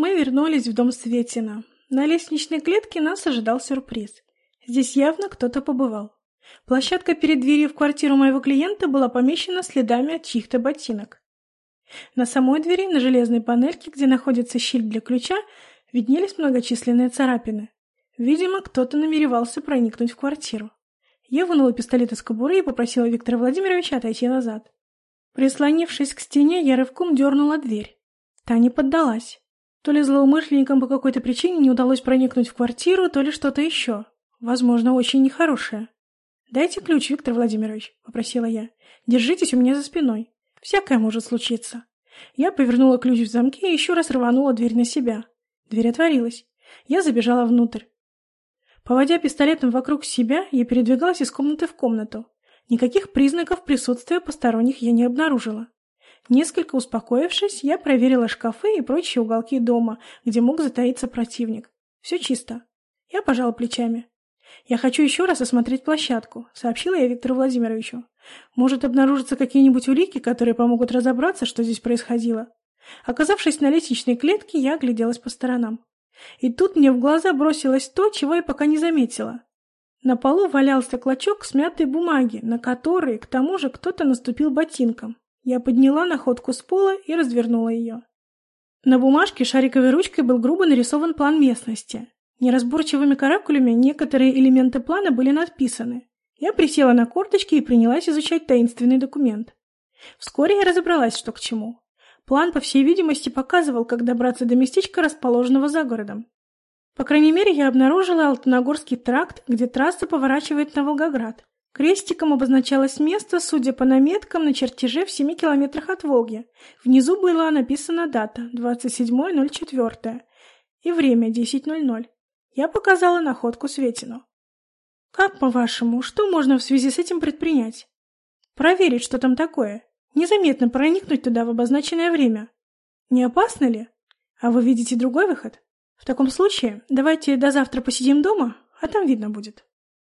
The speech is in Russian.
Мы вернулись в дом Светина. На лестничной клетке нас ожидал сюрприз. Здесь явно кто-то побывал. Площадка перед дверью в квартиру моего клиента была помещена следами от чьих-то ботинок. На самой двери, на железной панельке, где находится щель для ключа, виднелись многочисленные царапины. Видимо, кто-то намеревался проникнуть в квартиру. Я вынула пистолет из кобуры и попросила Виктора Владимировича отойти назад. Прислонившись к стене, я рывком дернула дверь. Та не поддалась. То ли злоумышленникам по какой-то причине не удалось проникнуть в квартиру, то ли что-то еще. Возможно, очень нехорошее. «Дайте ключ, Виктор Владимирович», — попросила я. «Держитесь у меня за спиной. Всякое может случиться». Я повернула ключ в замке и еще раз рванула дверь на себя. Дверь отворилась. Я забежала внутрь. Поводя пистолетом вокруг себя, я передвигалась из комнаты в комнату. Никаких признаков присутствия посторонних я не обнаружила. Несколько успокоившись, я проверила шкафы и прочие уголки дома, где мог затаиться противник. Все чисто. Я пожала плечами. «Я хочу еще раз осмотреть площадку», — сообщила я Виктору Владимировичу. «Может обнаружиться какие-нибудь улики, которые помогут разобраться, что здесь происходило?» Оказавшись на лестничной клетке, я огляделась по сторонам. И тут мне в глаза бросилось то, чего я пока не заметила. На полу валялся клочок смятой бумаги, на который, к тому же, кто-то наступил ботинком. Я подняла находку с пола и развернула ее. На бумажке шариковой ручкой был грубо нарисован план местности. Неразборчивыми каракулями некоторые элементы плана были надписаны. Я присела на корточки и принялась изучать таинственный документ. Вскоре я разобралась, что к чему. План, по всей видимости, показывал, как добраться до местечка, расположенного за городом. По крайней мере, я обнаружила Алтыногорский тракт, где трасса поворачивает на Волгоград. Крестиком обозначалось место, судя по наметкам на чертеже в 7 километрах от Волги. Внизу была написана дата – 27.04 и время – 10.00. Я показала находку Светину. Как, по-вашему, что можно в связи с этим предпринять? Проверить, что там такое. Незаметно проникнуть туда в обозначенное время. Не опасно ли? А вы видите другой выход? В таком случае, давайте до завтра посидим дома, а там видно будет.